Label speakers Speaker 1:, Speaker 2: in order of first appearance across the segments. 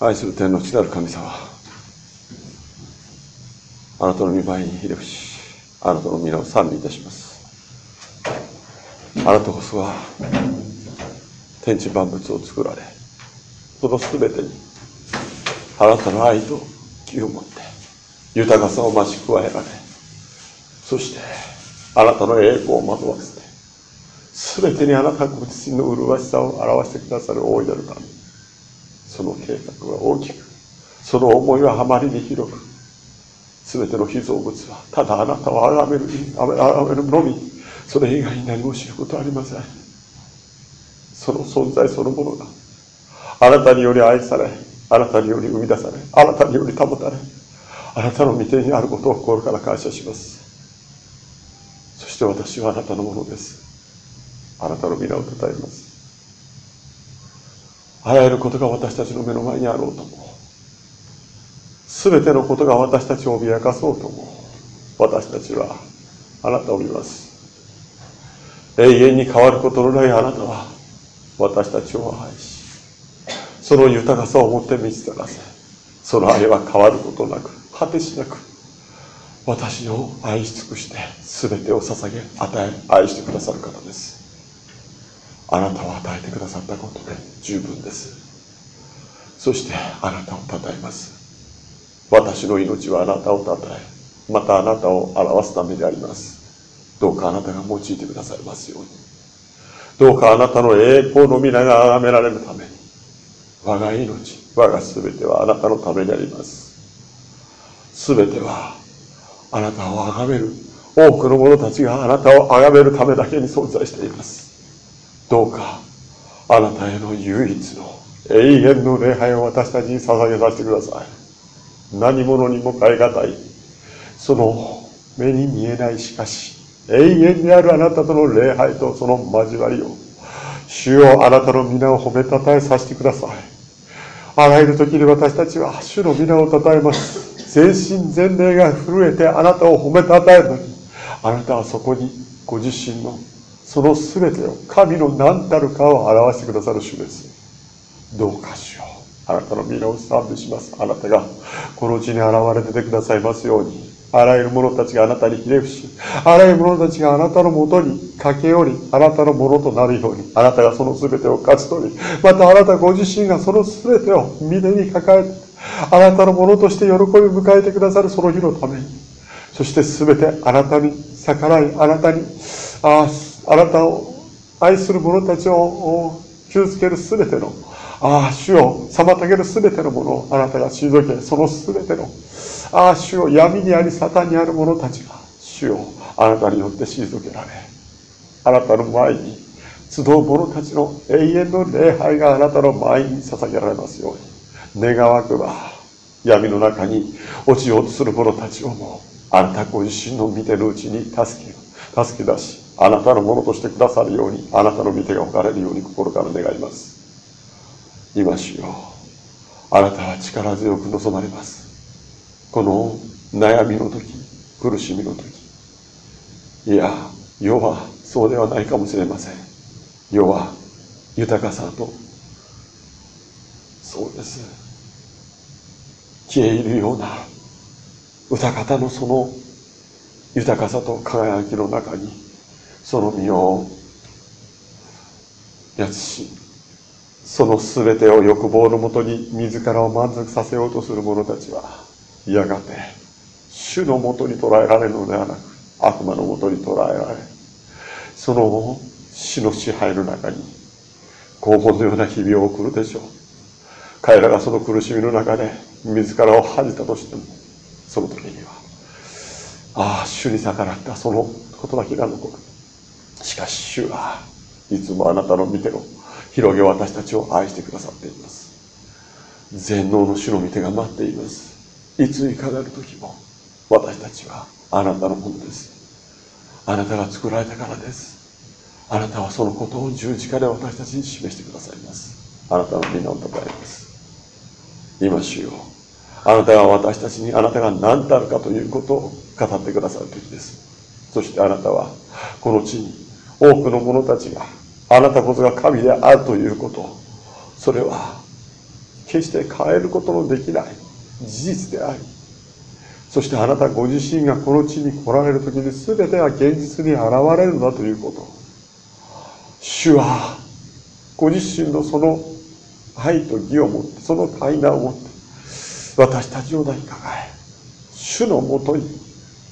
Speaker 1: 愛する天の父なる神様。あなたの御前にひれ伏しあなたの皆を賛美いたします。あなたこそは天地万物を作られその全てにあなたの愛と気を持って豊かさを増し加えられそしてあなたの栄光を惑わせて全てにあなたご自身の麗しさを表してくださる大いなる神その計画は大きくその思いはあまりに広く全ての被造物はただあなたを崇める崇めるのみそれ以外に何も知ることはありません。その存在そのものがあなたにより愛されあなたにより生み出されあなたにより保たれあなたの御手にあることを心から感謝します。そして私はあなたのものです。あなたの皆をたたえます。あらゆることが私たちの目の前にあろうとも全てのことが私たちを脅かそうとも私たちはあなたを見ます。永遠に変わることのないあなたは私たちを愛しその豊かさをもって満ちたらせその愛は変わることなく果てしなく私を愛し尽くして全てを捧げ与え愛してくださる方です。あなたを与えてくださったことで十分です。そしてあなたをたたえます。私の命はあなたをたたえまたあなたを表すためであります。どうかあなたが用いてくださいますように。どうかあなたの栄光の皆が崇められるために我が命我が全てはあなたのためにあります。全てはあなたを崇める。多くの者たちがあなたを崇めるためだけに存在しています。どうかあなたへの唯一の永遠の礼拝を私たちに捧げさせてください。何者にも変え難い。その目に見えないしかし永遠にあるあなたとの礼拝とその交わりを主よあなたの皆を褒めたたえさせてください。あらゆる時に私たちは主の皆をたたえます。全身全霊が震えてあなたを褒めたたえるのにあなたはそこにご自身のその全てを神の何たるかを表してくださる主です。どうかしよう。あなたの皆を賛美します。あなたがこの地に現れててくださいますように。あらゆる者たちがあなたにひれ伏しあらゆる者たちがあなたのもとに駆け寄りあなたのものとなるようにあなたがその全てを勝ち取りまたあなたご自身がその全てを胸に抱えてあなたのものとして喜び迎えてくださるその日のために。そして全てあなたに逆らいあなたにあああなたを愛する者たちを傷つける全てのああ主を妨げる全てのものをあなたが退けその全てのああ主を闇にありサタンにある者たちが主をあなたによって退けられあなたの前に集う者たちの永遠の礼拝があなたの前に捧げられますように願わくば闇の中に落ちようとする者たちをもあなたご自身の見てるうちに助け助け出しあなたのものとしてくださるようにあなたの御手が置かれるように心から願います。今しようあなたは力強く望まれます。この悩みの時苦しみの時。いや世はそうではないかもしれません。世は豊かさと。そうです。消え入るような歌方のその豊かさと輝きの中にその身をやつしその全てを欲望のもとに自らを満足させようとする者たちはやがて主のもとに捉えられるのではなく悪魔のもとに捉えられその死の支配の中に拷問のような日々を送るでしょう。彼らがその苦しみの中で自らを恥じたとしてもその時にはああ主に逆らったそのことだけが残る。しかし主はいつもあなたの見てを広げ私たちを愛してくださっています。全能の主の御手が待っています。いついかなる時も私たちはあなたのものです。あなたが作られたからです。あなたはそのことを十字架で私たちに示してくださいます。あなたの皆をたたえます。今主よあなたが私たちにあなたが何たるかということを語ってくださる時です。そしてあなたはこの地に多くの者たちがあなたこそが神であるということ。それは決して変えることのできない事実であり。そしてあなたご自身がこの地に来られる時に全ては現実に現れるんだということ。主はご自身のその愛と義を持ってその対談を持って私たちを抱きかかえ主のもとに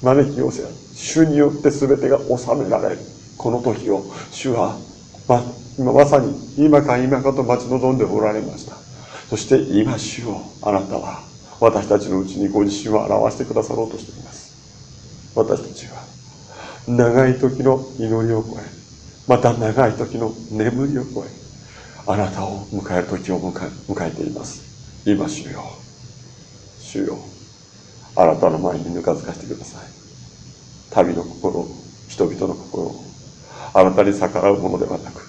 Speaker 1: 招き寄せ主によって全てが収められる。この時を主はま今まさに今か今かと待ち望んでおられました。そして今主をあなたは私たちのうちにご自身を表してくださろうとしています。私たちは長い時の祈りを超えまた長い時の眠りを超えあなたを迎える時を迎え迎えています。今主よ。主よ。あなたの前にぬかずかしてください。民の心人々の心をあなたに逆らうものではなく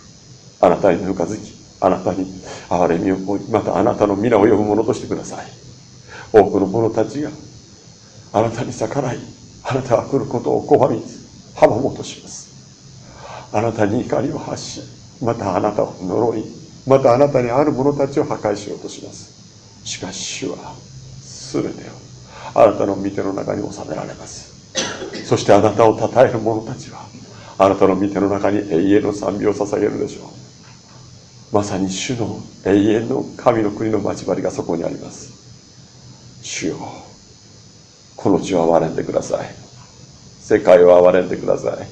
Speaker 1: あなたにぬかずきあなたに憐れみを負いまたあなたの皆を呼ぶ者としてください。多くの者たちがあなたに逆らいあなたが来ることを拒み阻もうとします。あなたに怒りを発しまたあなたを呪いまたあなたにある者たちを破壊しようとします。しかし主は全てをあなたの御手の中に収められます。そしてあなたを称える者たちはあなたの御手の中に永遠の賛美を捧げるでしょう。まさに主の永遠の神の国の待ち針がそこにあります。主よこの地を憐れんでください。世界を憐れんでください。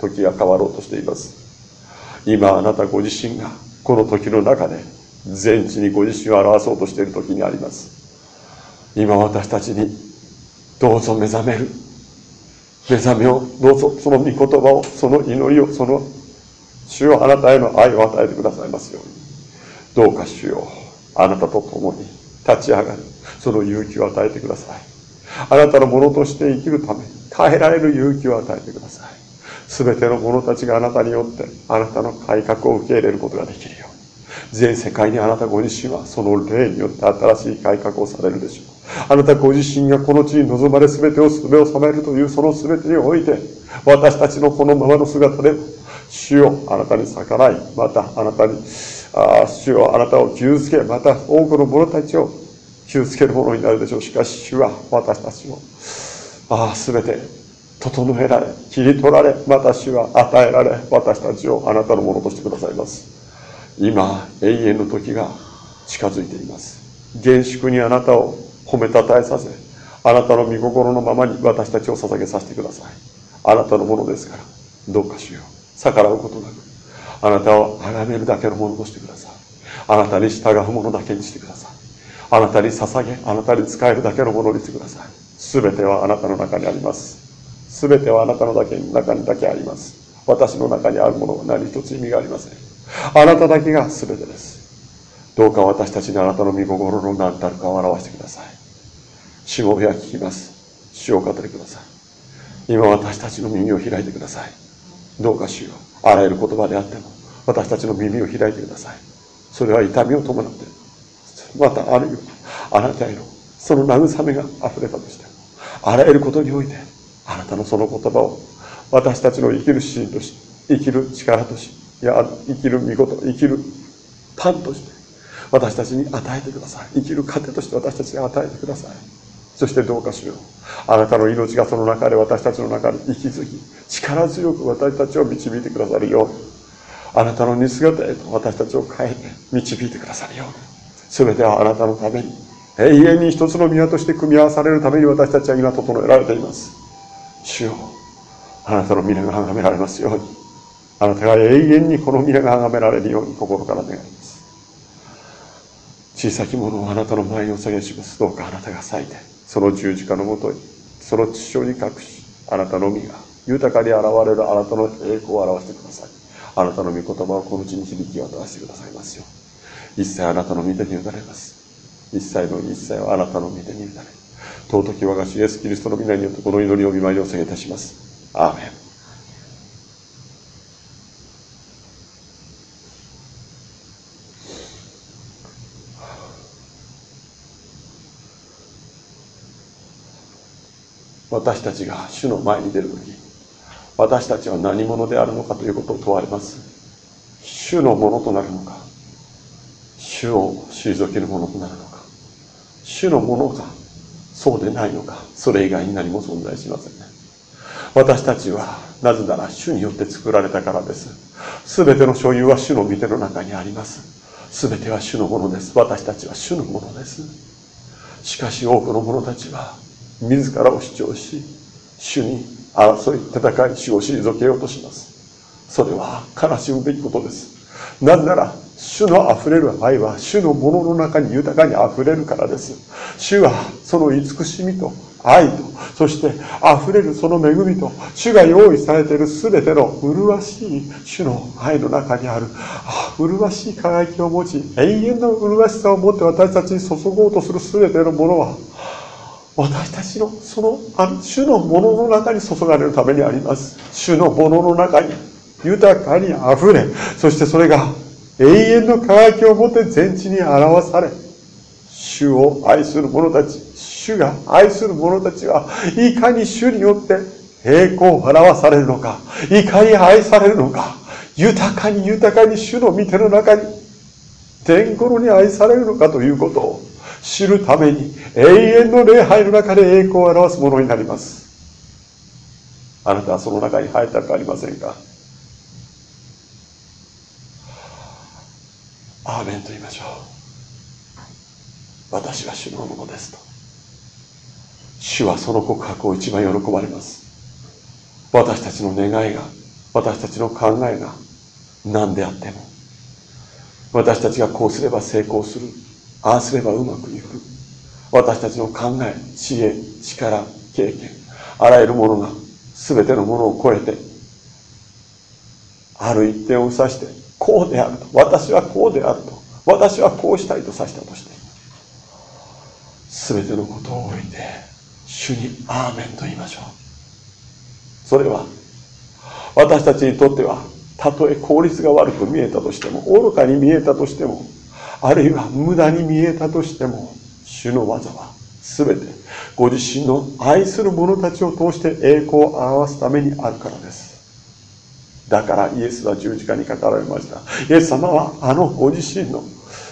Speaker 1: 時が変わろうとしています。今あなたご自身がこの時の中で全地にご自身を表そうとしている時にあります。今私たちにどうぞ目覚める。目覚めをどうぞその御言葉をその祈りをその主よあなたへの愛を与えてくださいますように。どうか主よあなたと共に立ち上がるその勇気を与えてください。あなたのものとして生きるために変えられる勇気を与えてください。全ての者たちがあなたによってあなたの改革を受け入れることができるように。全世界にあなたご自身はその霊によって新しい改革をされるでしょう。あなたご自身がこの地に望まれ全てを全を収めるというその全てにおいて私たちのこのままの姿で主よあなたに逆らいまたあなたにあ主よあなたを傷つけまた多くの者たちを傷つけるものになるでしょう。しかし主は私たちをああ全て整えられ切り取られまた主は与えられ私たちをあなたのものとしてくださいます。今永遠の時が近づいています。厳粛にあなたを褒めたたえさせあなたの御心のままに私たちを捧げさせてください。あなたのものですからどうかしよう。逆らうことなくあなたを崇めるだけのものとしてください。あなたに従うものだけにしてください。あなたに捧げあなたに使えるだけのものにしてください。全てはあなたの中にあります。全てはあなたのだけ中にだけあります。私の中にあるものは何一つ意味がありません。あなただけが全てです。どうか私たちにあなたの御心の何たるかを表してください。主を親聞きます。主を語りください。今私たちの耳を開いてください。どうかしよ。うあらゆる言葉であっても私たちの耳を開いてください。それは痛みを伴ってまたあるいはあなたへのその慰めが溢れたとしてもあらゆることにおいてあなたのその言葉を私たちの生きる指針とし生きる力としいや生きる御事生きるパンとして私たちに与えてください。生きる糧として私たちに与えてください。そしてどうかしよう。あなたの命がその中で私たちの中に息づき力強く私たちを導いてくださるよう。にあなたの似姿へと私たちを変えて導いてくださるよう。に全てはあなたのために永遠に一つの宮として組み合わされるために私たちは今整えられています。主よあなたの皆が崇められますように。あなたが永遠にこの皆が崇められるように心から願います。小さきものをあなたの前にお下げします。どうかあなたが咲いてその十字架のもとにその地上に隠しあなたのみが豊かに現れるあなたの栄光を表してください。あなたの御言葉をこの地に響き渡してくださいますよ一切あなたの御手に委ねます。一切の一切はあなたの御手に委ね尊き我が主イエスキリストの皆によってこの祈りを見舞いを下げいたします。アーメン。私たちが主の前に出る時私たちは何者であるのかということを問われます。主のものとなるのか主を退けるものとなるのか主のものかそうでないのかそれ以外に何も存在しませんね。私たちはなぜなら主によって作られたからです。全ての所有は主の御手の中にあります。全ては主のものです。私たちは主のものです。しかし多くの者たちは自らを主張し主に争い戦い主を退けようとします。それは悲しむべきことです。なぜなら主の溢れる愛は主のものの中に豊かに溢れるからです。主はその慈しみと愛とそして溢れるその恵みと主が用意されている全ての麗しい主の愛の中にある。麗しい輝きを持ち永遠の麗しさを持って私たちに注ごうとする全てのものは私たちのその主のものの中に注がれるためにあります。主のものの中に豊かにあふれそしてそれが永遠の輝きを持って全地に表され主を愛する者たち主が愛する者たちはいかに主によって栄光を表されるのかいかに愛されるのか豊かに豊かに主の御手の中に天頃に愛されるのかということを知るために永遠の礼拝の中で栄光を表すものになります。あなたはその中に入ったくありませんか？アーメンと言いましょう。私は主のものですと。主はその告白を一番喜ばれます。私たちの願いが私たちの考えが何であっても私たちがこうすれば成功する。ああすればうまくいく。私たちの考え知恵力経験あらゆるものが全てのものを超えてある一点を指してこうであると。私はこうであると。私はこうしたいとさしたとして全てのことを置いて主にアーメンと言いましょう。それは私たちにとってはたとえ効率が悪く見えたとしても愚かに見えたとしてもあるいは無駄に見えたとしても主の技は全てご自身の愛する者たちを通して栄光を表すためにあるからです。だからイエスは十字架にかかられました。イエス様はあのご自身の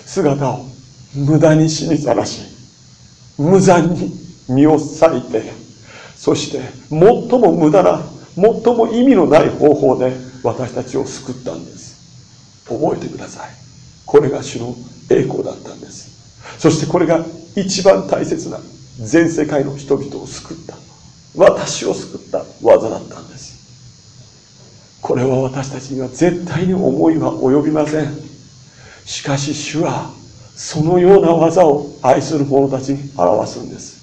Speaker 1: 姿を無駄に死にさらし無残に身を裂いてそして最も無駄な最も意味のない方法で私たちを救ったんです。覚えてください。これが主の栄光だったんです。そしてこれが一番大切な全世界の人々を救った。私を救った技だったんです。これは私たちには絶対に思いは及びません。しかし主はそのような技を愛する者たちに表すんです。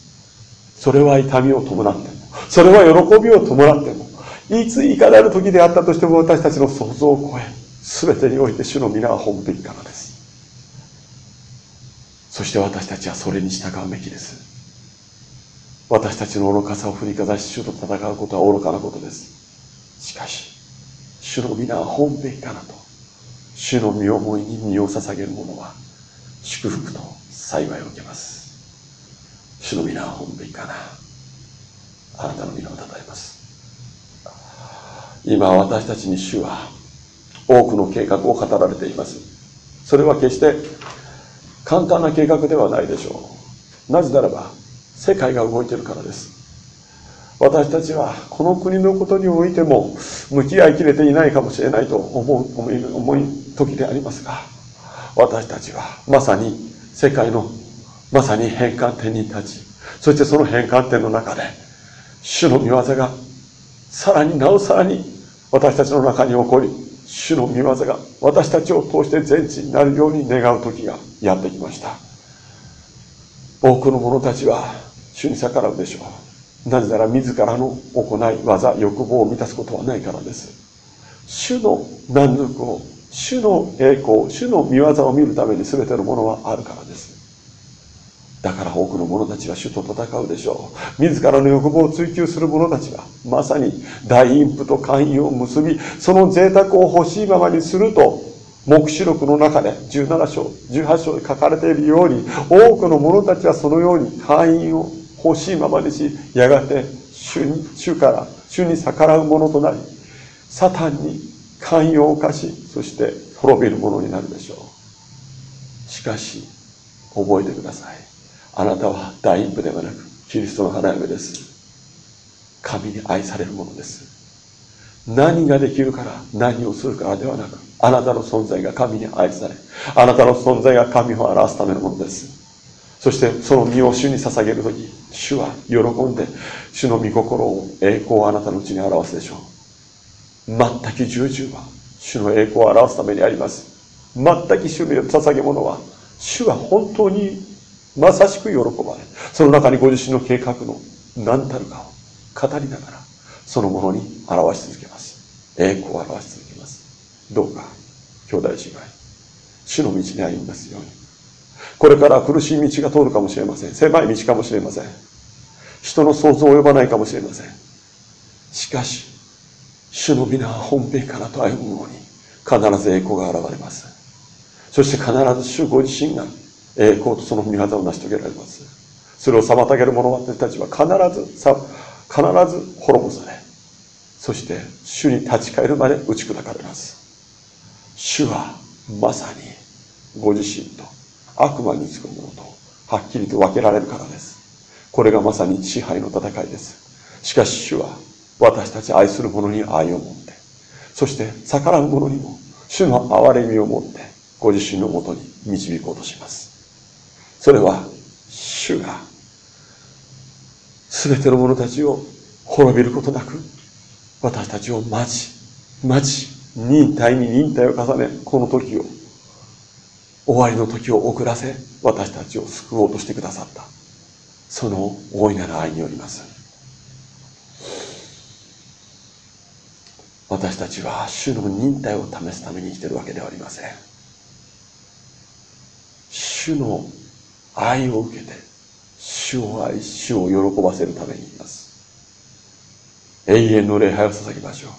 Speaker 1: それは痛みを伴ってもそれは喜びを伴ってもいついかなる時であったとしても私たちの想像を超え全てにおいて主の皆は本べきからです。そして私たちはそれに従うべきです。私たちの愚かさを振りかざし主と戦うことは愚かなことです。しかし主の皆は本べきかなと。主の身思いに身を捧げる者は祝福と幸いを受けます。主の皆は本べきかな。あなたの皆をたたえます。今私たちに主は多くの計画を語られています。それは決して簡単な計画ではないでしょう。なぜならば世界が動いているからです。私たちはこの国のことにおいても向き合いきれていないかもしれないと思う思い思い時でありますが私たちはまさに世界のまさに変換点に立ちそしてその変換点の中で主の御業がさらになおさらに私たちの中に起こり主の御業が私たちを通して全地になるように願う時がやってきました。多くの者たちは主に逆らうでしょう。なぜなら自らの行い技欲望を満たすことはないからです。主の難足を主の栄光主の見業を見るために全てのものはあるからです。だから多くの者たちは主と戦うでしょう。自らの欲望を追求する者たちはまさに大陰譜と寛容を結びその贅沢を欲しいままにすると黙示録の中で17章18章で書かれているように多くの者たちはそのように会員を欲しいままにしやがて主に主から主に逆らうものとなりサタンに寛容を課しそして滅びるものになるでしょう。しかし覚えてください。あなたは大陰部ではなくキリストの花嫁です。神に愛されるものです。何ができるから何をするからではなくあなたの存在が神に愛されあなたの存在が神を表すためのものです。そしてその身を主に捧げる時主は喜んで主の御心を栄光をあなたのうちに表すでしょう。全く従順は主の栄光を表すためにあります。全く主の捧げ物は主は本当にまさしく喜ばれその中にご自身の計画の何たるかを語りながらそのものに表し続けます。栄光を表し続けます。どうか兄弟姉妹主の道に歩みますように。これから苦しい道が通るかもしれません。狭い道かもしれません。人の想像を及ばないかもしれません。しかし主の皆は本編からと歩む者に必ず栄光が現れます。そして必ず主ご自身が栄光とその御業を成し遂げられます。それを妨げる者私たちは必ずさ必ず滅ぼされそして主に立ち返るまで打ち砕かれます。主はまさにご自身と悪魔につく者とはっきりと分けられるからです。これがまさに支配の戦いです。しかし主は私たち愛する者に愛を持ってそして逆らう者にも主の憐れみを持ってご自身のもとに導こうとします。それは主が全ての者たちを滅びることなく私たちを待ち待ち忍耐に忍耐を重ねこの時を終わりの時を遅らせ私たちを救おうとしてくださった。その大いなる愛によります。私たちは主の忍耐を試すために生きているわけではありません。主の愛を受けて主を愛主を喜ばせるためにいます。永遠の礼拝を捧げましょう。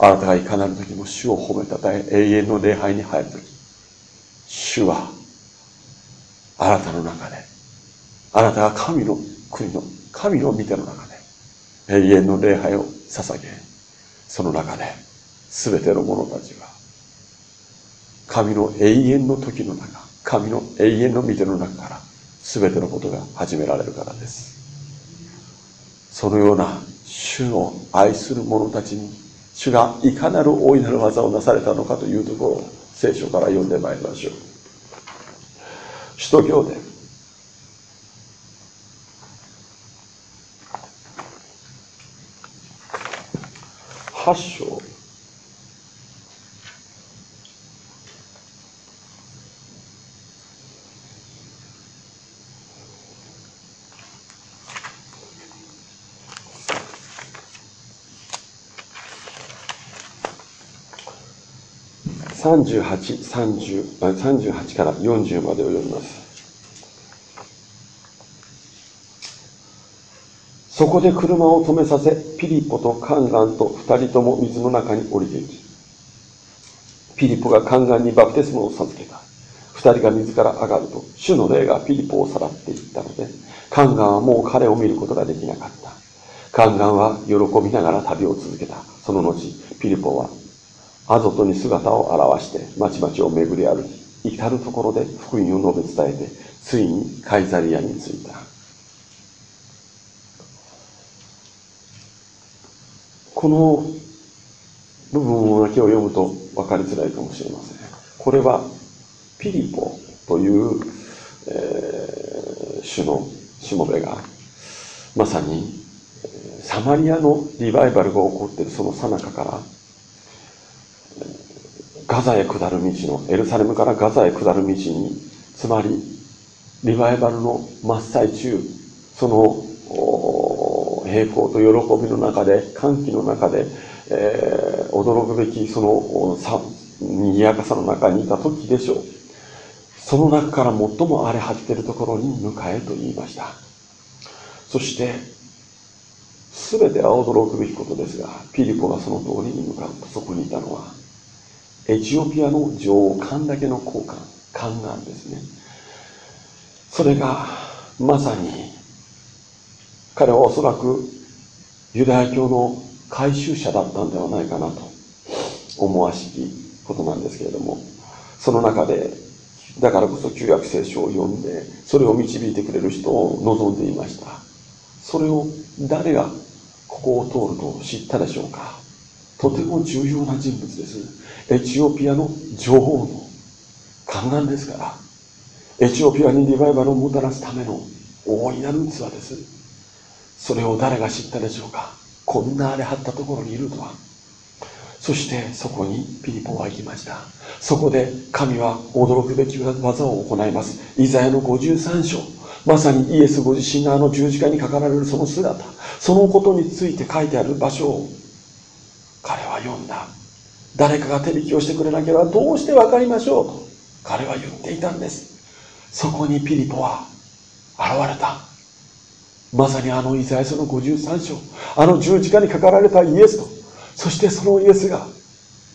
Speaker 1: あなたがいかなる時も主を褒めたたえ永遠の礼拝に入る時主はあなたの中であなたが神の国の神の御手の中で永遠の礼拝を捧げその中で全ての者たちは神の永遠の時の中神の永遠の御手の中から全てのことが始められるからです。そのような主を愛する者たちに主がいかなる大いなる技をなされたのかというところを聖書から読んでまいりましょう。首都教で8章。38, 38から40までを読みます。そこで車を止めさせピリポとカンガンと二人とも水の中に降りていきピリポがカンガンにバプテスマを授けた。二人が水から上がると主の霊がピリポをさらっていったのでカンガンはもう彼を見ることができなかった。カンガンは喜びながら旅を続けた。その後ピリポはアゾトに姿を現して町々を巡り歩き至る所で福音を述べ伝えてついにカイザリアに着いた。この部分だけを読むと分かりづらいかもしれません。これはピリポという、えー、主のしもべがまさにサマリアのリバイバルが起こっているその最中からガザへ下る道のエルサレムからガザへ下る道につまりリバイバルの真っ最中その平行と喜びの中で歓喜の中で、えー、驚くべきそのさ賑やかさの中にいた時でしょう。その中から最も荒れ果てているところに迎えと言いました。そして全ては驚くべきことですがピリポがその通りに向かうとそこにいたのはエチオピアの女王カンだけの交換カンガンですね。それがまさに彼はおそらくユダヤ教の回収者だったんではないかなと思わしきことなんですけれどもその中でだからこそ旧約聖書を読んでそれを導いてくれる人を望んでいました。それを誰がここを通ると知ったでしょうか。とても重要な人物です。エチオピアの女王の宦官ですから。エチオピアにリバイバルをもたらすための大いなる器です。それを誰が知ったでしょうか。こんな荒れ張ったところにいるとは。そしてそこにピリポは行きました。そこで神は驚くべき技を行います。イザヤの53章。まさにイエスご自身があの十字架にかかられるその姿。そのことについて書いてある場所を読んだ。誰かが手引きをしてくれなければどうして分かりましょうと彼は言っていたんです。そこにピリポは現れた。まさにあのイザヤ書の53章。あの十字架にかかられたイエスと。そしてそのイエスが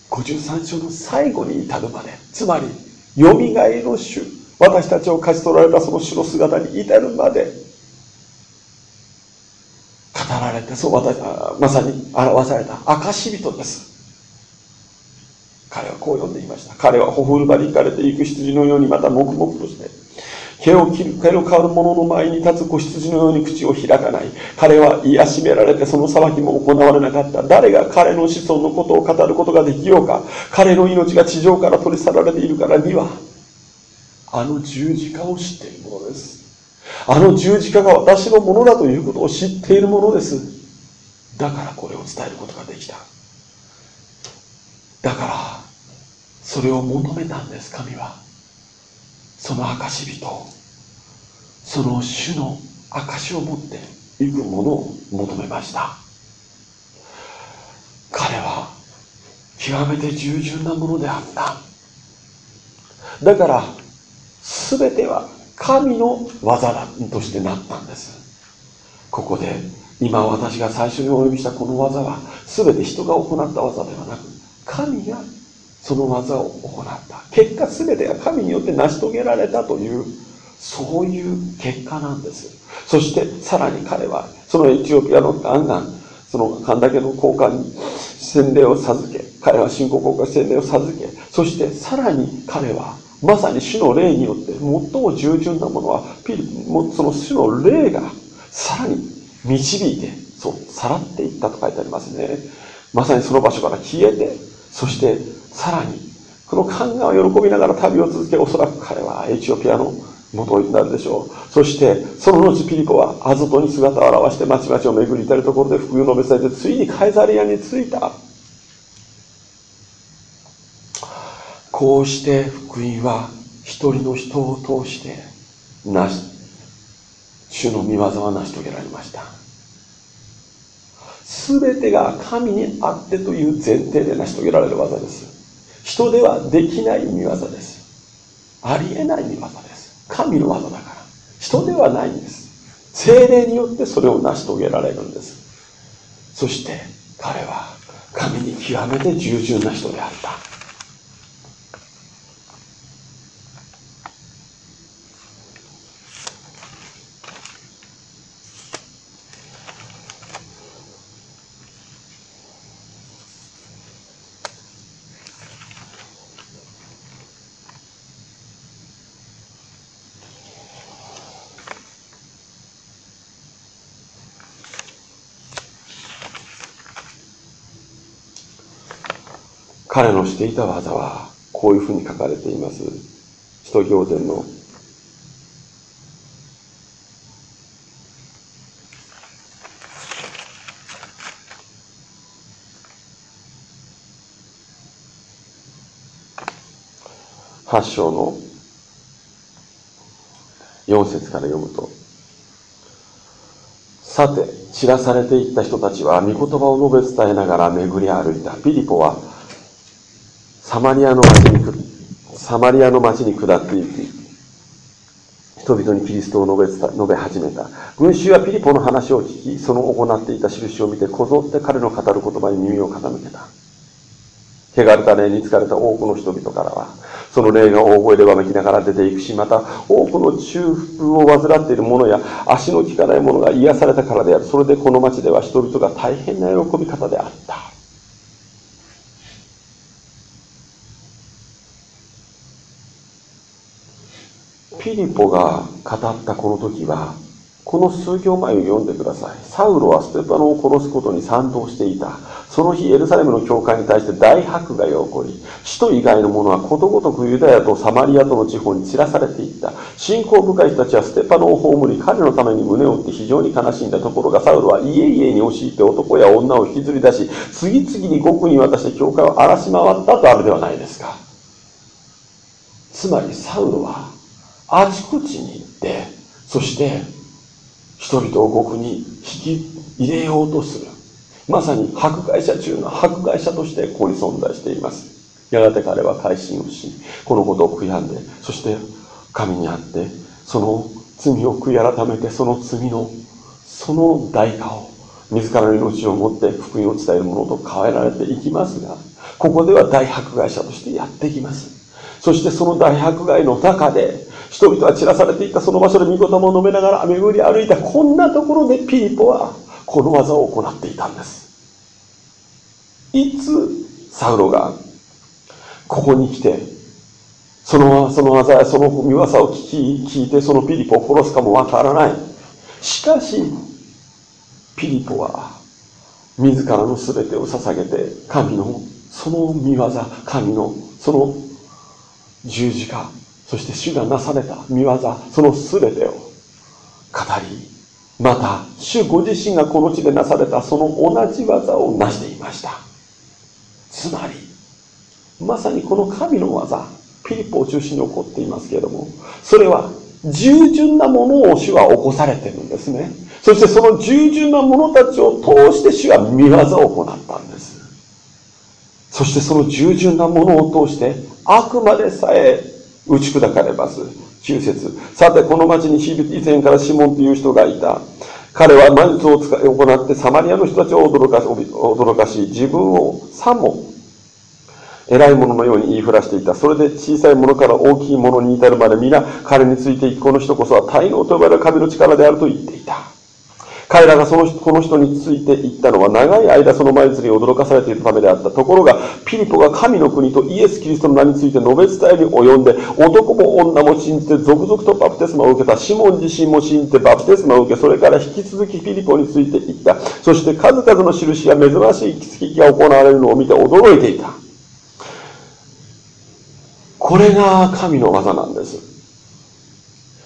Speaker 1: 53章の最後に至るまで。つまりよみがえりの主私たちを勝ち取られたその主の姿に至るまでられてそう私まさに表された証人です。彼はこう呼んでいました。彼はほふるばに行かれていく羊のようにまた黙々として毛を切る毛の変わる者の前に立つ子羊のように口を開かない。彼は癒しめられてその裁きも行われなかった。誰が彼の子孫のことを語ることができようか。彼の命が地上から取り去られているからにはあの十字架を知っているものです。あの十字架が私のものだということを知っているものです。だからこれを伝えることができた。だからそれを求めたんです神は。その証人その主の証を持っていくものを求めました。彼は極めて従順なものであった。だから全ては神の技としてなったんです。ここで今私が最初にお呼びしたこの技は全て人が行った技ではなく神がその技を行った。結果全てが神によって成し遂げられたというそういう結果なんです。そしてさらに彼はそのエチオピアのガンガンその神だけの交換に洗礼を授け彼は信仰交換洗礼を授けそしてさらに彼はまさに主の霊によって最も従順なものはその主の霊がさらに導いてそうさらっていったと書いてありますね。まさにその場所から消えてそしてさらにこの考えを喜びながら旅を続けおそらく彼はエチオピアの元になるでしょう。そしてその後ピリポはアズトに姿を現して町々を巡り至るところで福音を述べ伝えてついにカイザリアに着いた。こうして福音は一人の人を通してなし主の御業は成し遂げられました。全てが神にあってという前提で成し遂げられる技です。人ではできない見業です。ありえない見業です。神の技だから。人ではないんです。精霊によってそれを成し遂げられるんです。そして彼は神に極めて従順な人であった。彼のしていた技はこういうふうに書かれています。使徒行伝の。8章の4節から読むとさて散らされていった人たちは御言葉を述べ伝えながら巡り歩いた。ピリポはサマリアの町にサマリアの町に下っていき人々にキリストを述べ述べ始めた。群衆はピリポの話を聞きその行っていた印を見てこぞって彼の語る言葉に耳を傾けた。汚れた霊に疲れた多くの人々からはその霊が大声でわめきながら出ていくしまた多くの中腹を患っている者や足の利かない者が癒されたからである。それでこの町では人々が大変な喜び方であった。ピリポが語ったこの時はこの数行前を読んでください。サウロはステパノを殺すことに賛同していた。その日、エルサレムの教会に対して大迫害が起こり、使徒以外の者はことごとくユダヤとサマリアとの地方に散らされていった。信仰深い人たちはステパノを葬り、彼のために胸を打って非常に悲しんだところが、サウロは家々に押し入って男や女を引きずり出し、次々に極に渡して教会を荒らし回ったとあるではないですか。つまりサウロは、あちこちに行って、そして人々を極に引き入れようとする。まさに迫害者中の迫害者としてここに存在しています。やがて彼は改心をし、このことを悔やんで、そして神にあって、その罪を悔い改めて、その罪の、その代価を自らの命をもって福音を伝えるものと変えられていきますが、ここでは大迫害者としてやってきます。そしてその大迫害の中で、人々は散らされていったその場所で御言葉を述べながら巡り歩いた。こんなところでピリポはこの技を行っていたんです。いつサウロがここに来てそのその技やその見業を聞き聞いてそのピリポを殺すかもわからない。しかしピリポは自らの全てを捧げて神のその見業神のその十字架そして主がなされた見業その全てを語りまた主ご自身がこの地でなされたその同じ技を成していました。つまりまさにこの神の技ピリポを中心に起こっていますけれどもそれは従順なものを主は起こされてるんですね。そしてその従順な者たちを通して主は見業を行ったんです。そしてその従順なものを通してあくまでさえ打ち砕かれます。9節さて、この町に以前からシモンという人がいた。彼は魔術を行ってサマリアの人たちを驚かし、驚かし自分をさも偉い者のように言いふらしていた。それで小さいものから大きいものに至るまで皆彼についていくこの人こそは大能と呼ばれる神の力であると言っていた。彼らがそのこの人について言ったのは長い間その魔術に驚かされていたためであった。ところが、ピリポが神の国とイエス・キリストの名について述べ伝えに及んで、男も女も信じて続々とバプテスマを受けた。シモン自身も信じてバプテスマを受け、それから引き続きピリポについて言った。そして数々の印や珍しい奇跡が行われるのを見て驚いていた。これが神の技なんです。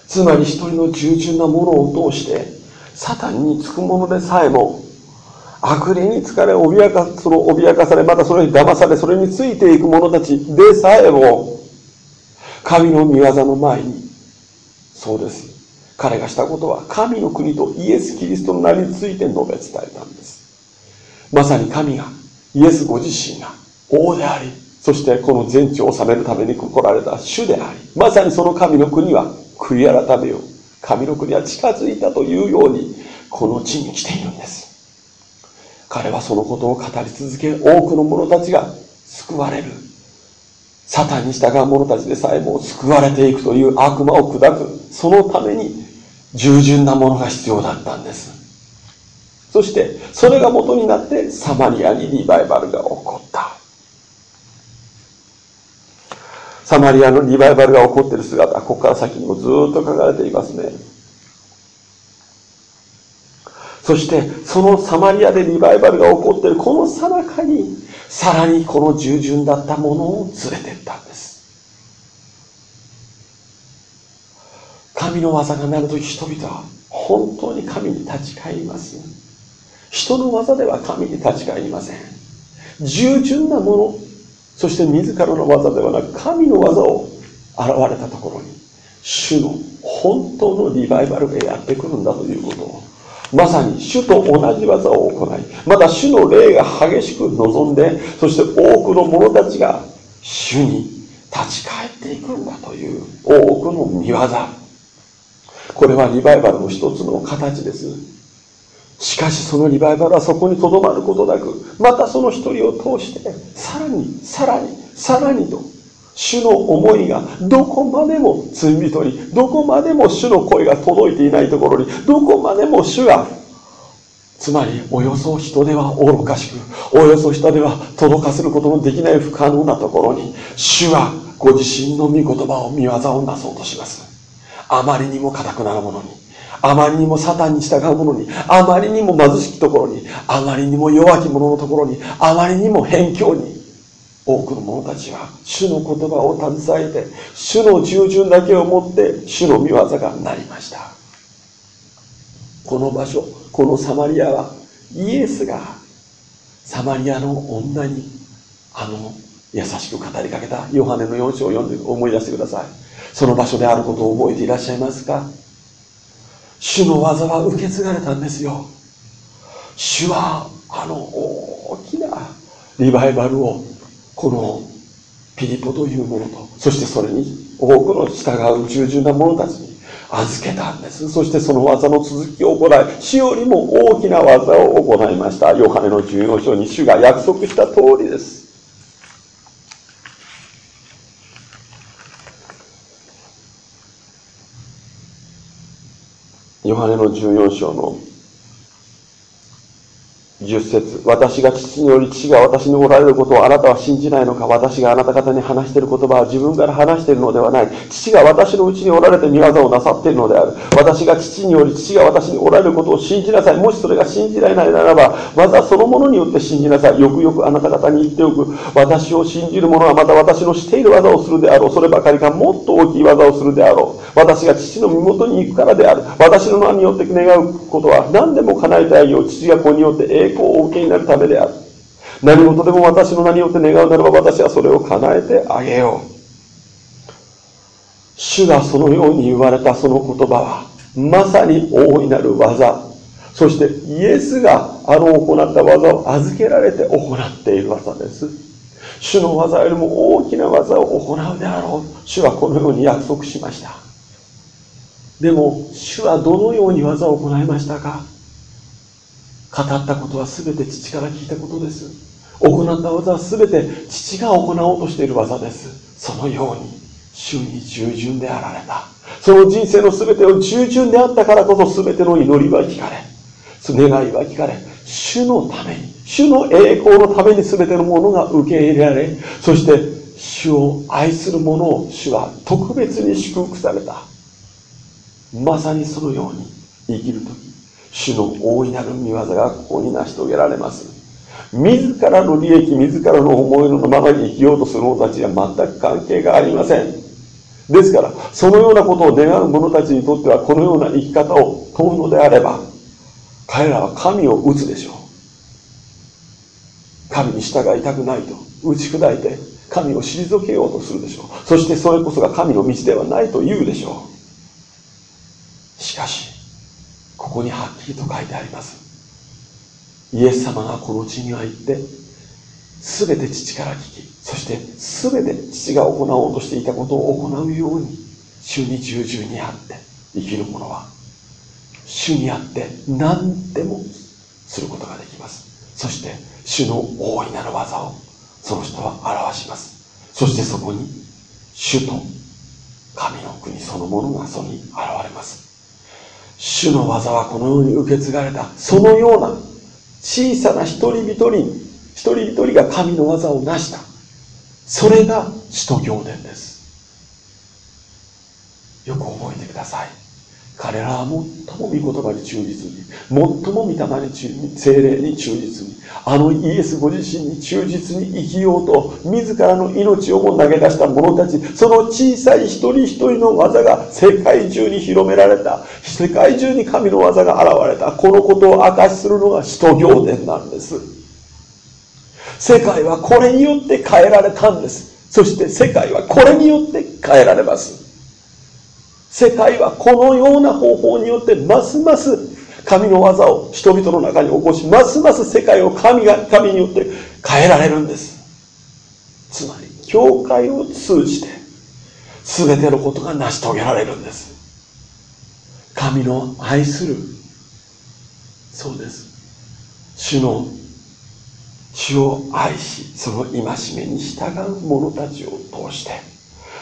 Speaker 1: つまり一人の従順なものを通して、サタンにつくものでさえも悪霊に疲れ脅かその脅かされまたそれに騙されそれについていく者たちでさえも神の御業の前にそうです。彼がしたことは神の国とイエス・キリストの名について述べ伝えたんです。まさに神がイエスご自身が王でありそしてこの全地を治めるために来られた主でありまさにその神の国は悔い改めよう。神の国は近づいたというようにこの地に来ているんです。彼はそのことを語り続け多くの者たちが救われる。サタンに従う者たちでさえも救われていくという悪魔を砕く。そのために従順なものが必要だったんです。そしてそれが元になってサマリアにリバイバルが起こった。サマリアのリバイバルが起こっている姿、ここから先にもずっと書かれていますね。そして、そのサマリアでリバイバルが起こっているこのさなかに、さらにこの従順だったものを連れてったんです。神の技がなるとき人々は本当に神に立ち返ります。人の技では神に立ち返りません。従順なもの、そして自らの技ではなく神の技を現れたところに主の本当のリバイバルがやってくるんだということをまさに主と同じ技を行いまた主の霊が激しく望んでそして多くの者たちが主に立ち返っていくんだという多くの見業。これはリバイバルの一つの形です。しかしそのリバイバルはそこにとどまることなくまたその一人を通してさらにさらにさらにと主の思いがどこまでも罪人にどこまでも主の声が届いていないところにどこまでも主がつまりおよそ人では愚かしくおよそ人では届かせることのできない不可能なところに主はご自身の御言葉を見業をなそうとします。あまりにも固くなる者にあまりにもサタンに従う者にあまりにも貧しきところにあまりにも弱き者のところにあまりにも辺境に多くの者たちは主の言葉を携えて主の従順だけをもって主の御業がなりました。この場所このサマリアはイエスがサマリアの女にあの優しく語りかけた。ヨハネの4章を読んで思い出してください。その場所であることを覚えていらっしゃいますか？主の技は受け継がれたんですよ。主はあの大きなリバイバルをこのピリポというものとそしてそれに多くの従う従順な者たちに預けたんです。そしてその技の続きを行い主よりも大きな技を行いました。ヨハネの14章に主が約束した通りです。ヨハネの14章の10節私が父により父が私におられることをあなたは信じないのか私があなた方に話している言葉は自分から話しているのではない。父が私のうちにおられて見業をなさっているのである。私が父により父が私におられることを信じなさい。もしそれが信じられないならば技そのものによって信じなさい。よくよくあなた方に言っておく。私を信じる者はまた私のしている技をするであろう。そればかりかもっと大きい技をするであろう。私が父の身元に行くからである。私の名によって願うことは何でも叶えたいよう。父が子によって栄光をお受けになるためである。何事でも私の名によって願うならば私はそれを叶えてあげよう。主がそのように言われたその言葉はまさに大いなる技。そしてイエスがあの行った技を預けられて行っている技です。主の技よりも大きな技を行うであろう。主はこのように約束しました。でも主はどのように技を行いましたか？語ったことは全て父から聞いたことです。行った技は全て父が行おうとしている技です。そのように主に従順であられた。その人生の全てを従順であったからこそ全ての祈りは聞かれ願いは聞かれ主のために主の栄光のために全てのものが受け入れられそして主を愛する者を主は特別に祝福された。まさにそのように生きる時主の大いなる見業がここに成し遂げられます。自らの利益自らの思いのままに生きようとする者たちには全く関係がありません。ですからそのようなことを願う者たちにとってはこのような生き方を問うのであれば彼らは神を打つでしょう。神に従いたくないと打ち砕いて神を退けようとするでしょう。そしてそれこそが神の道ではないと言うでしょう。しかしここにはっきりと書いてあります。イエス様がこの地には行って全て父から聞きそして全て父が行おうとしていたことを行うように主に従順にあって生きる者は主にあって何でもすることができます。そして主の大いなる技をその人は表します。そしてそこに主と神の国そのものがそこに現れます。主の技はこのように受け継がれた。そのような小さな一人一人一人一人が神の技を成した。それが使徒行伝です。よく覚えてください。彼らは最も御言葉に忠実に最も御霊に忠実精霊に忠実にあのイエスご自身に忠実に生きようと自らの命をも投げ出した者たちその小さい一人一人の技が世界中に広められた世界中に神の技が現れた。このことを証しするのが使徒行伝なんです。世界はこれによって変えられたんです。そして世界はこれによって変えられます。世界はこのような方法によってますます神の技を人々の中に起こしますます世界を神が神によって変えられるんです。つまり教会を通じて全てのことが成し遂げられるんです。神の愛する。そうです。主の主を愛しその戒めに従う者たちを通して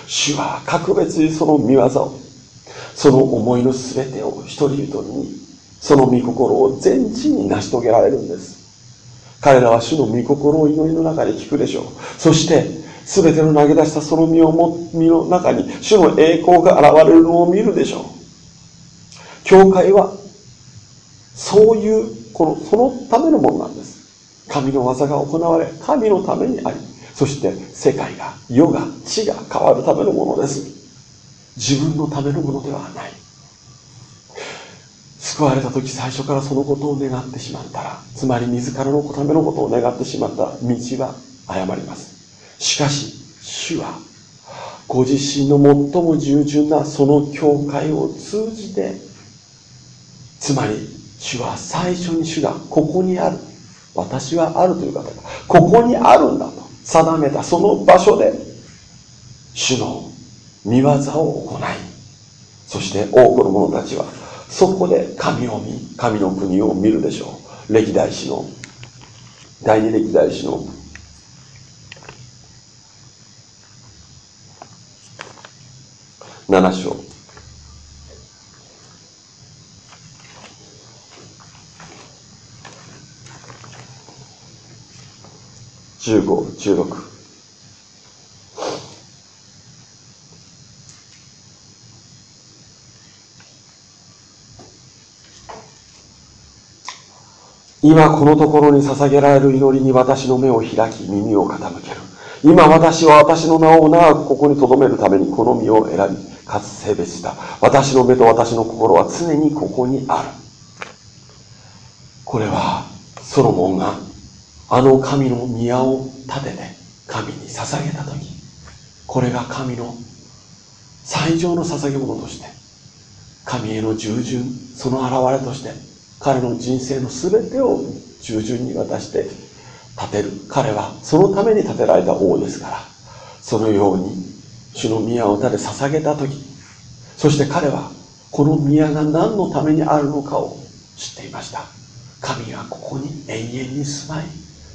Speaker 1: 主は格別にその見業をその思いの全てを一人一人にその御心を全地に成し遂げられるんです。彼らは主の御心を祈りの中で聞くでしょう。そして全ての投げ出したその身をも身の中に主の栄光が現れるのを見るでしょう。教会はそういうこのそのためのものなんです。神の技が行われ神のためにありそして世界が世が地が変わるためのものです。自分のためのものではない。救われた時最初からそのことを願ってしまったらつまり自らのためのことを願ってしまった道は誤ります。しかし主はご自身の最も従順なその教会を通じてつまり主は最初に主がここにある。私はあるという方がここにあるんだと定めたその場所で主の見業を行いそして多くの者たちはそこで神を見神の国を見るでしょう。歴代史の第二歴代史の7章。1516今このところに捧げられる祈りに私の目を開き耳を傾ける。今私は私の名を長くここに留めるためにこの身を選びかつ性別した。私の目と私の心は常にここにある。これはソロモンがあの神の宮を建てて神に捧げた時。これが神の最上の捧げ物として。神への従順その表れとして。彼の人生の全てを従順に渡して建てる。彼はそのために建てられた王ですからそのように主の宮を建て捧げた時そして彼はこの宮が何のためにあるのかを知っていました。神がここに永遠に住まい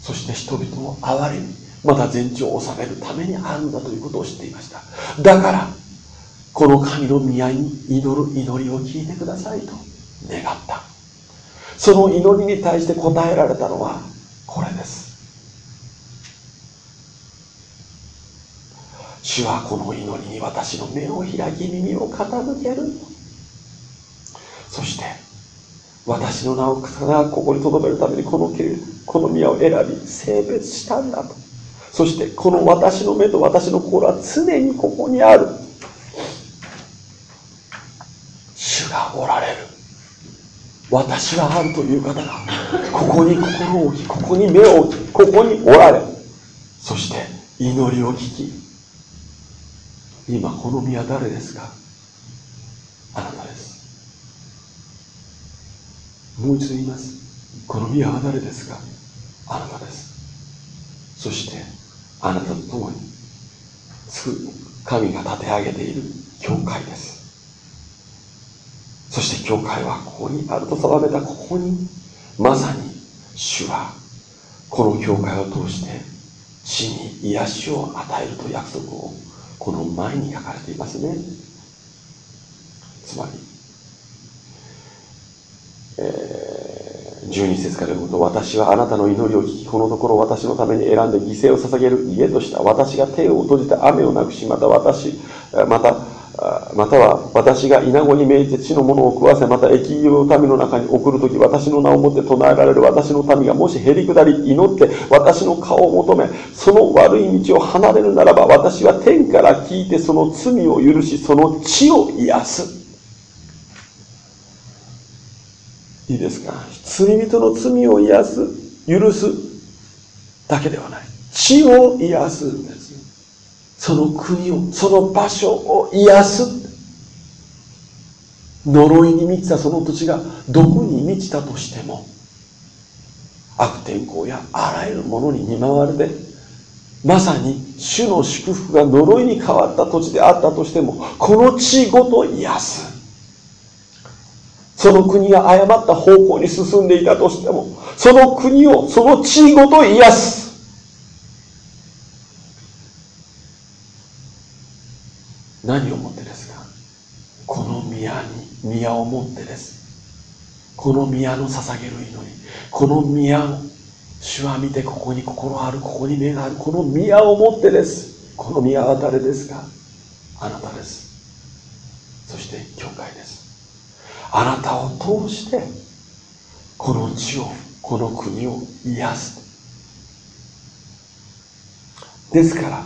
Speaker 1: そして人々を憐れみまた全地を治めるためにあるんだということを知っていました。だからこの神の宮に祈る祈りを聞いてくださいと願った。その祈りに対して答えられたのはこれです。主はこの祈りに私の目を開き耳を傾ける。そして私の名をここに留めるためにこのこの宮を選び性別したんだと。そしてこの私の目と私の心は常にここにある。主がおられる。私はあるという方がここに心を置きここに目を置きここにおられそして祈りを聞き今この身は誰ですか？あなたです。もう一度言います。この身は誰ですか？あなたです。そしてあなたと共に神が立て上げている教会です。そして教会はここにあると定めたここに。まさに主はこの教会を通して死に癒しを与えると約束をこの前に書かれていますね。つまり、えー、12節から読むと私はあなたの祈りを聞きこのところ私のために選んで犠牲を捧げる家とした。私が手を閉じて雨をなくしまた私またまたは私が稲子に命じて地のものを食わせまた疫病の民の中に送る時私の名をもって唱えられる私の民がもしへり下り祈って私の顔を求めその悪い道を離れるならば私は天から聞いてその罪を許しその地を癒す。いいですか？罪人の罪を癒す許すだけではない。地を癒すんです。その国をその場所を癒す。呪いに満ちたその土地が毒に満ちたとしても悪天候やあらゆるものに見舞われてまさに主の祝福が呪いに変わった土地であったとしてもこの地ごと癒す。その国が誤った方向に進んでいたとしてもその国をその地ごと癒す。何をもってですか？この宮に宮をもってです。この宮の捧げる祈り。この宮を主は見てここに心あるここに目がある。この宮をもってです。この宮は誰ですかあなたです。そして教会です。あなたを通してこの地をこの国を癒す。ですから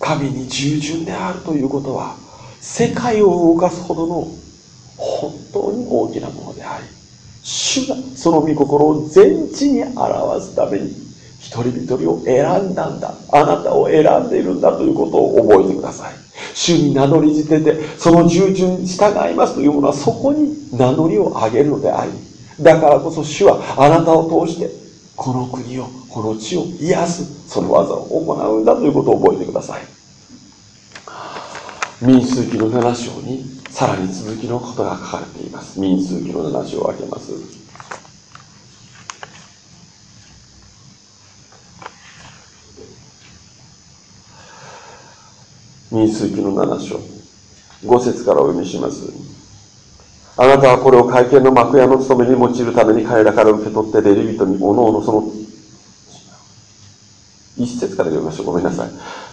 Speaker 1: 神に従順であるということは世界を動かすほどの本当に大きなものであり主がその御心を全地に表すために一人一人を選んだんだ。あなたを選んでいるんだということを覚えてください。主に名乗りじててその従順に従いますというものはそこに名乗りを上げるのでありだからこそ主はあなたを通してこの国をこの地を癒すその技を行うんだということを覚えてください。民数記の7章にさらに続きのことが書かれています。民数記の7章を開けます。民数記の7章。5節からお読みします。あなたはこれを会見の幕屋の務めに用いるために彼らから受け取ってレリ人におのおのその一節から読みましょう。ごめんなさい。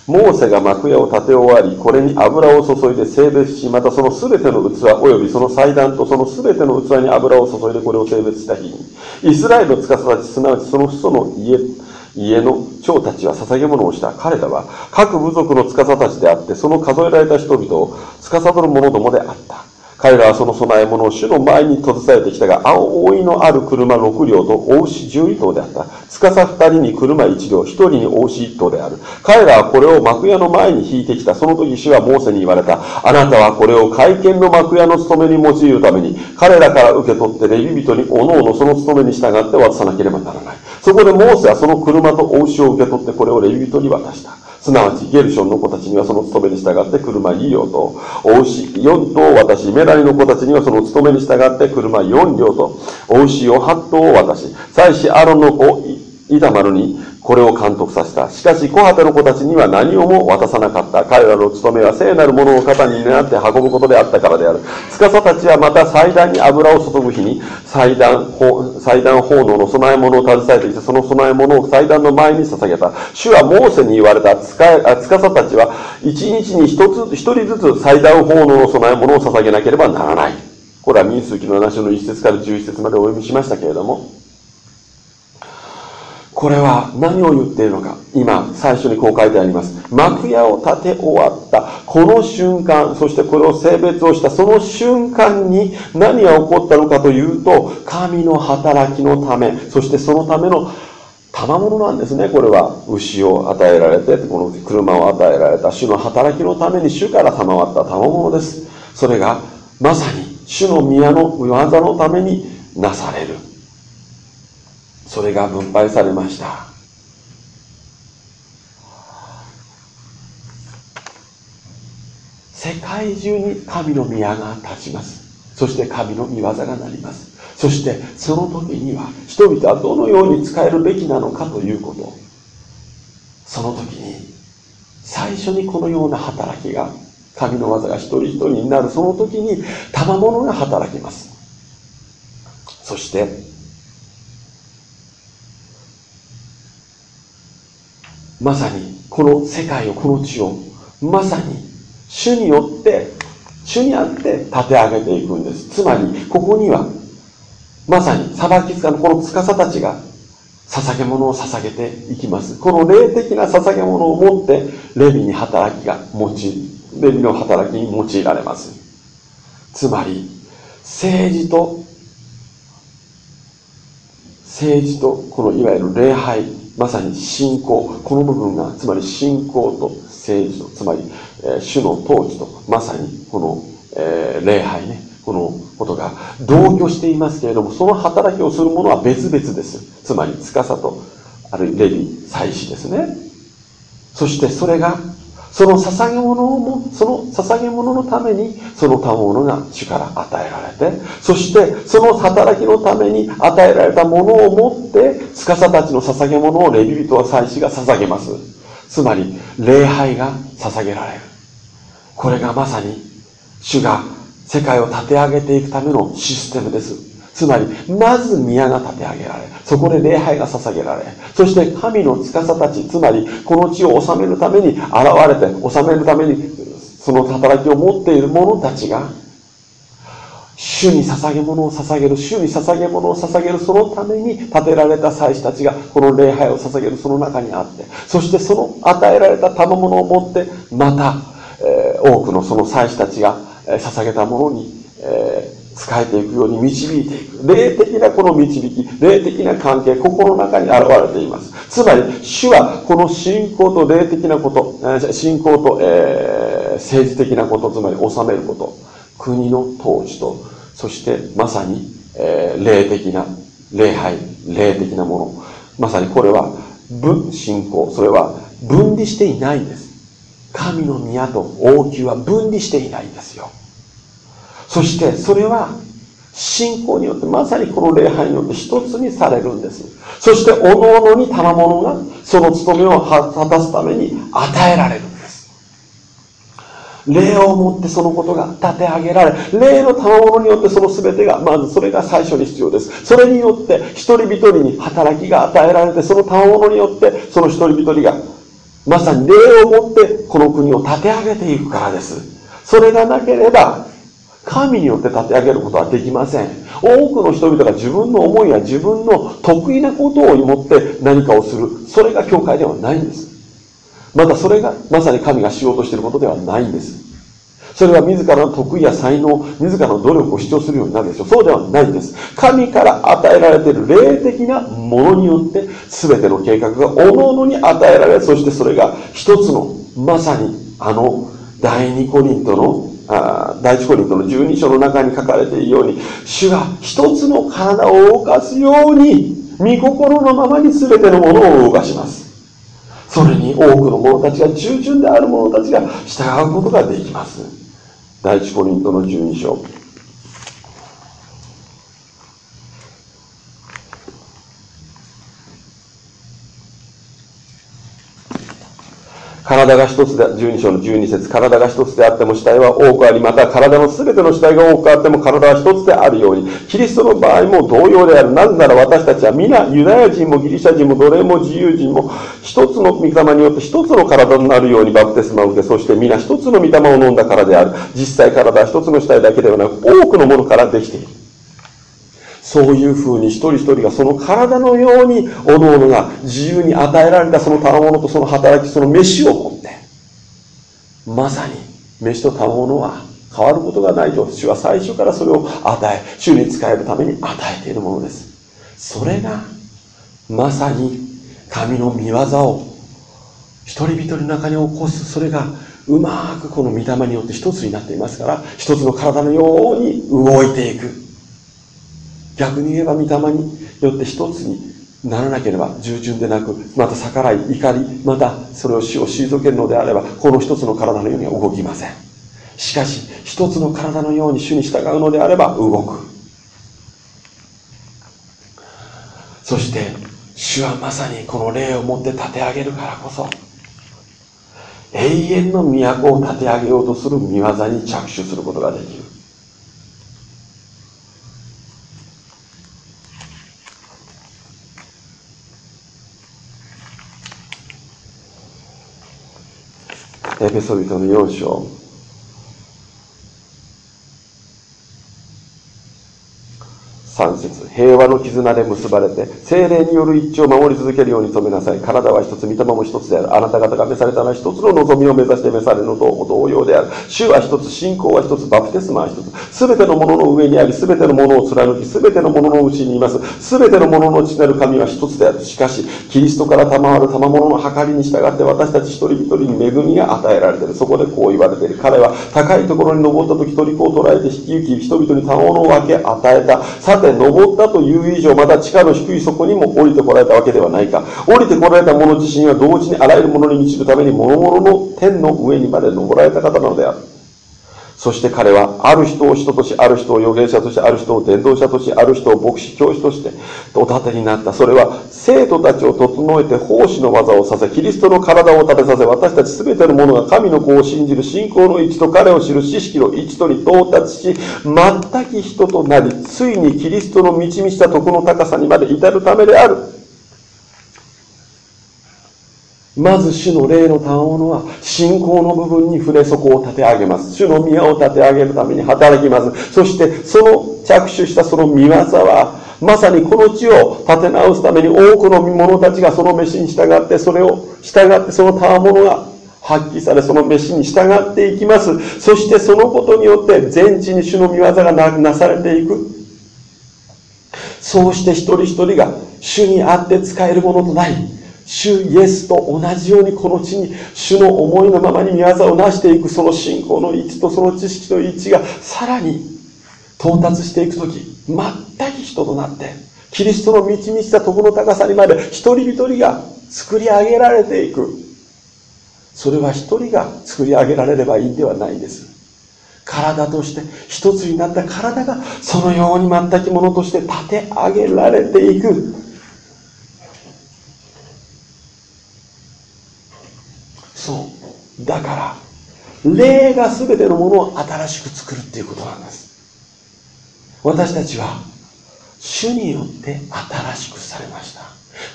Speaker 1: モーセが幕屋を建て終わり、これに油を注いで性別し、またその全ての器及びその祭壇とその全ての器に油を注いでこれを性別した日に、イスラエルの司たち、すなわちその父祖の家、家の長たちは捧げ物をした彼らは各部族の司たちであって、その数えられた人々を司る者どもであった。彼らはその供え物を主の前に携えてきたが、青いのある車6両と大牛12頭であった。司2人に車1両、1人に大牛1頭である。彼らはこれを幕屋の前に引いてきた。その時主はモーセに言われた。あなたはこれを会見の幕屋の務めに用いるために、彼らから受け取ってレビ人に各々その務めに従って渡さなければならない。そこでモーセはその車とお牛を受け取ってこれをレビ人に渡した。すなわちゲルションの子たちにはその務めに従って車2両と、お牛4頭を渡し、メラリの子たちにはその務めに従って車4両と、お牛を8頭を渡し、祭司アロンの子イタマルにこれを監督させた。しかし、小畑の子たちには何をも渡さなかった。彼らの務めは聖なるものを肩に担って運ぶことであったからである。司たちはまた祭壇に油を注ぐ日に、祭壇、祭壇奉納の供え物を携えてきて、その供え物を祭壇の前に捧げた。主はモーセに言われた。司たちは一日に一つ、一人ずつ祭壇奉納の供え物を捧げなければならない。これは民数記の7章の1節から11節までお読みしましたけれども、これは何を言っているのか。今最初にこう書いてあります。幕屋を建て終わったこの瞬間そしてこれを性別をしたその瞬間に何が起こったのかというと神の働きのためそしてそのための賜物なんですね。これは。牛を与えられてこの車を与えられた。主の働きのために主から賜った賜物です。それがまさに主の宮の技のためになされる。それが分配されました。世界中に神の宮が立ちます。そして神の御業がなります。そしてその時には人々はどのように使えるべきなのかということ。その時に最初にこのような働きが神の技が一人一人になる。その時に賜物が働きます。そしてまさにこの世界をこの地をまさに主によって主にあって立て上げていくんです。つまりここにはまさに裁き塚のこの司たちが捧げ物を捧げていきます。この霊的な捧げ物を持ってレビに働きが用いレビの働きに用いられます。つまり政治と政治とこのいわゆる礼拝。まさに信仰この部分がつまり信仰と政治とつまり、えー、主の統治とまさにこの、えー、礼拝ねこのことが同居していますけれどもその働きをするものは別々です。つまり司とあるいはレビ祭司ですね。そしてそれがその捧げ物をも、その捧げ物のために、その賜物が主から与えられて、そしてその働きのために与えられたものを持って、司たちの捧げ物をレビ人は祭司が捧げます。つまり、礼拝が捧げられる。これがまさに、主が世界を立て上げていくためのシステムです。つまり、まず宮が建て上げられ、そこで礼拝が捧げられ、そして神の司たち、つまり、この地を治めるために現れて、治めるために、その働きを持っている者たちが、主に捧げ物を捧げる、主に捧げ物を捧げる、そのために建てられた祭司たちが、この礼拝を捧げるその中にあって、そしてその与えられた賜物を持って、また、えー、多くのその祭司たちが、えー、捧げたものに、えー使えていくように導いていく。霊的なこの導き、霊的な関係、心の中に現れています。つまり、主はこの信仰と霊的なこと、信仰と、えー、政治的なこと、つまり治めること、国の統治と、そしてまさに、えー、霊的な礼拝、霊的なもの。まさにこれは、分、信仰、それは分離していないんです。神の宮と王宮は分離していないんですよ。そしてそれは信仰によってまさにこの礼拝によって一つにされるんです。そして各々に賜物がその務めを果たすために与えられるんです。霊をもってそのことが立て上げられ、霊の賜物によってその全てが、まずそれが最初に必要です。それによって一人一人に働きが与えられて、その賜物によってその一人一人がまさに霊をもってこの国を立て上げていくからです。それがなければ神によって立て上げることはできません。多くの人々が自分の思いや自分の得意なことを持って何かをする。それが教会ではないんです。またそれがまさに神がしようとしていることではないんです。それは自らの得意や才能、自らの努力を主張するようになるでしょう。そうではないんです。神から与えられている霊的なものによって、全ての計画が各々に与えられ、そしてそれが一つの、まさにあの第二コリントのあ第一コリントの12章の中に書かれているように、主は一つの体を動かすように、御心のままに全てのものを動かします。それに多くの者たちが、従順である者たちが従うことができます。第一コリントの12章。体が一つで、12章の12節体が一つであっても死体は多くあり、また体の全ての死体が多くあっても体は一つであるように、キリストの場合も同様である。なぜなら私たちは皆、ユダヤ人もギリシャ人も奴隷も自由人も、一つの御霊によって一つの体になるようにバプテスマを受け、そして皆一つの御霊を飲んだからである。実際体は一つの死体だけではなく、多くのものからできている。そういうふうに一人一人がその体のように、おのおのが自由に与えられたその賜物とその働き、その飯を持って、まさに飯と賜物は変わることがないと、主は最初からそれを与え、主に使えるために与えているものです。それが、まさに神の御業を一人一人の中に起こす、それがうまくこの御霊によって一つになっていますから、一つの体のように動いていく。逆に言えば御霊によって一つにならなければ従順でなく、また逆らい、怒り、またそれを死を退けるのであれば、この一つの体のようには動きません。しかし、一つの体のように主に従うのであれば動く。そして、主はまさにこの霊を持って立て上げるからこそ、永遠の都を立て上げようとする見業に着手することができる。エペソビトの4章3節平和の絆で結ばれて、精霊による一致を守り続けるように努めなさい。体は一つ、御霊も一つである。あなた方が召されたのは一つの望みを目指して召されるのと同様である。主は一つ、信仰は一つ、バプテスマは一つ。すべてのものの上にあり、すべてのものを貫き、すべてのもののうちにいます。すべてのものの内なる神は一つである。しかし、キリストから賜る賜物の計りに従って私たち一人一人に恵みが与えられている。そこでこう言われている。彼は高いところに登った時、虜を捉えて引き行き、人々に賜物を分け与えた。さて、登ったという以上、また地下の低い底にも降りてこられたわけではないか。降りてこられた者自身は同時にあらゆるものに満ちるために、諸々の天の上にまで登られた方なのである。そして彼は、ある人を人とし、ある人を預言者として、ある人を伝道者とし、ある人を牧師、教師として、お立てになった。それは、生徒たちを整えて奉仕の技をさせ、キリストの体を立てさせ、私たちすべての者が神の子を信じる信仰の一と彼を知る知識の一とに到達し、全く人となり、ついにキリストの満ち満ちた徳の高さにまで至るためである。まず主の霊の賜物は信仰の部分に触れ底を立て上げます。主の宮を立て上げるために働きます。そしてその着手したその見業はまさにこの地を立て直すために多くの者たちがその飯に従ってそれを従ってその賜物が発揮されその飯に従っていきます。そしてそのことによって全地に主の見業がなされていく。そうして一人一人が主にあって使えるものとなり主イエスと同じようにこの地に主の思いのままに見業を成していくその信仰の位置とその知識の位置がさらに到達していく時全く人となってキリストの満ち満ちた徳の高さにまで一人一人が作り上げられていく。それは一人が作り上げられればいいんではないんです。体として一つになった体がそのように全くものとして立て上げられていく。そう。だから霊が全てのものを新しく作るっていうことなんです。私たちは主によって新しくされました。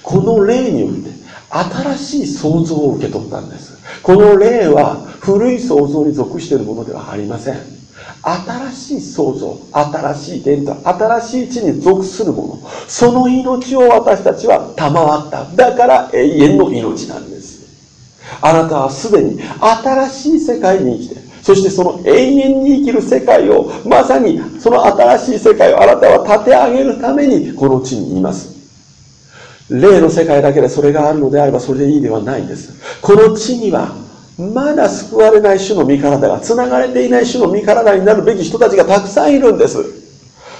Speaker 1: この霊によって新しい創造を受け取ったんです。この霊は古い創造に属しているものではありません。新しい創造新しい伝統新しい地に属するもの。その命を私たちは賜った。だから永遠の命なんです。あなたはすでに新しい世界に生きてそしてその永遠に生きる世界をまさにその新しい世界をあなたは立て上げるためにこの地にいます。霊の世界だけでそれがあるのであればそれでいいではないんです。この地にはまだ救われない種の身体が繋がれていない種の身体になるべき人たちがたくさんいるんです。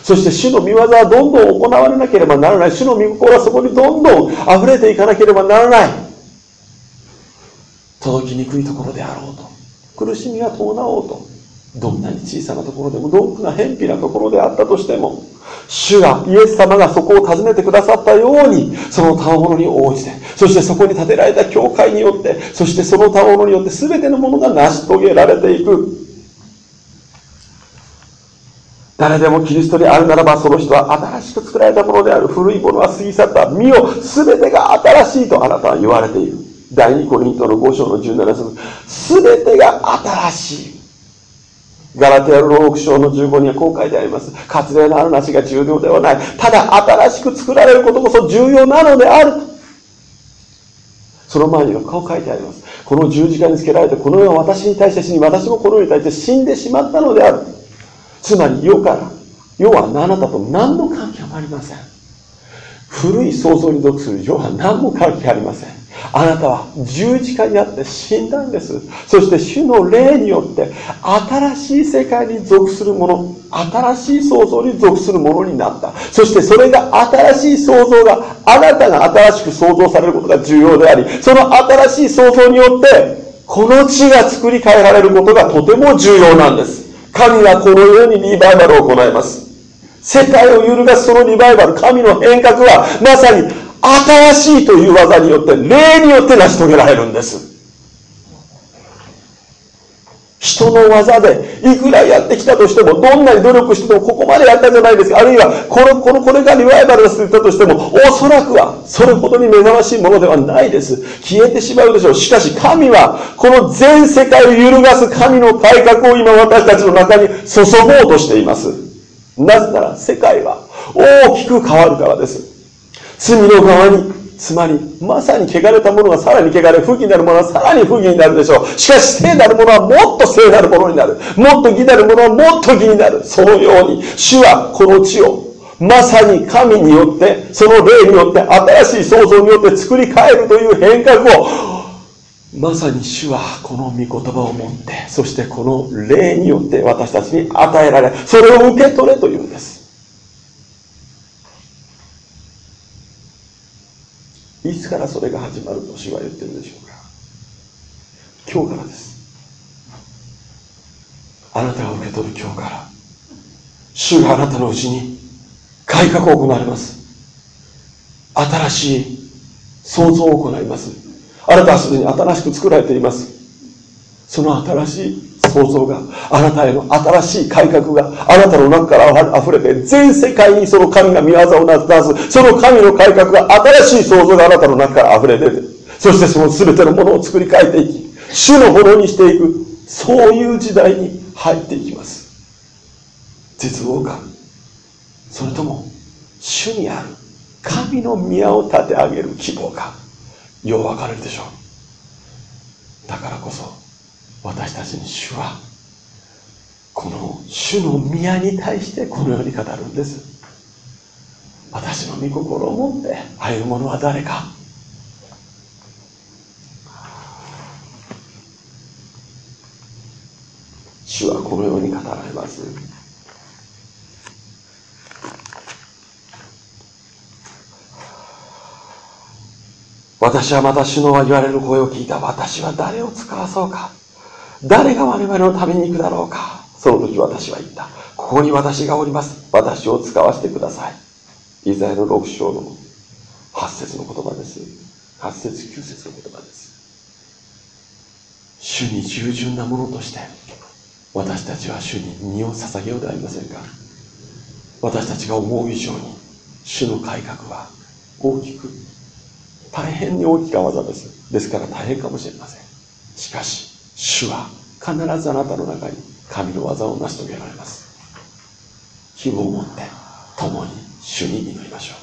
Speaker 1: そして主の御業はどんどん行われなければならない。主の御心はそこにどんどん溢れていかなければならない。届きにくいところであろうと。苦しみが伴おうと。どんなに小さなところでもどんな偏僻なところであったとしても主がイエス様がそこを訪ねてくださったようにその賜物に応じてそしてそこに建てられた教会によってそしてその賜物によって全てのものが成し遂げられていく。誰でもキリストにあるならばその人は新しく作られたものである。古いものは過ぎ去った。身を全てが新しいとあなたは言われている。第2コリントの5章の17節すべてが新しい。ガラテアの6章の15にはこう書いてあります。割礼のあるなしが重要ではない。ただ新しく作られることこそ重要なのである。その前にはこう書いてあります。この十字架につけられて、この世は私に対して死に、私もこの世に対して死んでしまったのである。つまり世から、世はあなたと何の関係もありません。古い想像に属する世は何も関係ありません。あなたは十字架にあって死んだんです。そして主の霊によって新しい世界に属するもの、新しい創造に属するものになった。そしてそれが新しい創造が、あなたが新しく創造されることが重要であり、その新しい創造によって、この地が作り変えられることがとても重要なんです。神はこのようにリバイバルを行います。世界を揺るがすそのリバイバル、神の変革は、まさに新しいという技によって霊によって成し遂げられるんです。人の技でいくらやってきたとしてもどんなに努力してもここまでやったじゃないですか。あるいはこのこのこれがリバイバルをするとしてもおそらくはそれほどに目覚ましいものではないです。消えてしまうでしょう。しかし神はこの全世界を揺るがす神の改革を今私たちの中に注ごうとしています。なぜなら世界は大きく変わるからです。罪の側につまりまさに汚れたものがさらに汚れ不義なるものはさらに不義になるでしょう。しかし聖なるものはもっと聖なるものになる。もっと義なるものはもっと義になる。そのように主はこの地をまさに神によってその霊によって新しい創造によって作り変えるという変革をまさに主はこの御言葉を持ってそしてこの霊によって私たちに与えられそれを受け取れというんです。いつからそれが始まると主は言ってるでしょうか。今日からです。あなたが受け取る今日から。主があなたのうちに改革を行われます。新しい創造を行います。あなたはすでに新しく作られています。その新しい創造があなたへの新しい改革があなたの中から溢れて全世界にその神が見業をなすその神の改革が新しい創造があなたの中から溢れ出てそしてその全てのものを作り変えていき主のものにしていくそういう時代に入っていきます。絶望感。それとも主にある神の宮を建て上げる希望かよう分かれるでしょう。だからこそ私たちに主はこの主の宮に対してこのように語るんです。私の御心を持って歩む者は誰か。主はこのように語られます。私はまた主の言われる声を聞いた。私は誰を使わそうか。誰が我々のために行くだろうかその時私は言った。ここに私がおります。私を使わせてください。イザヤの6章の8節の言葉です。8節9節の言葉です。主に従順なものとして私たちは主に身を捧げようではありませんか私たちが思う以上に主の改革は大きく大変に大きな技ですですから大変かもしれませんしかし主は必ずあなたの中に神の技を成し遂げられます。希望を持って共に主に祈りましょう。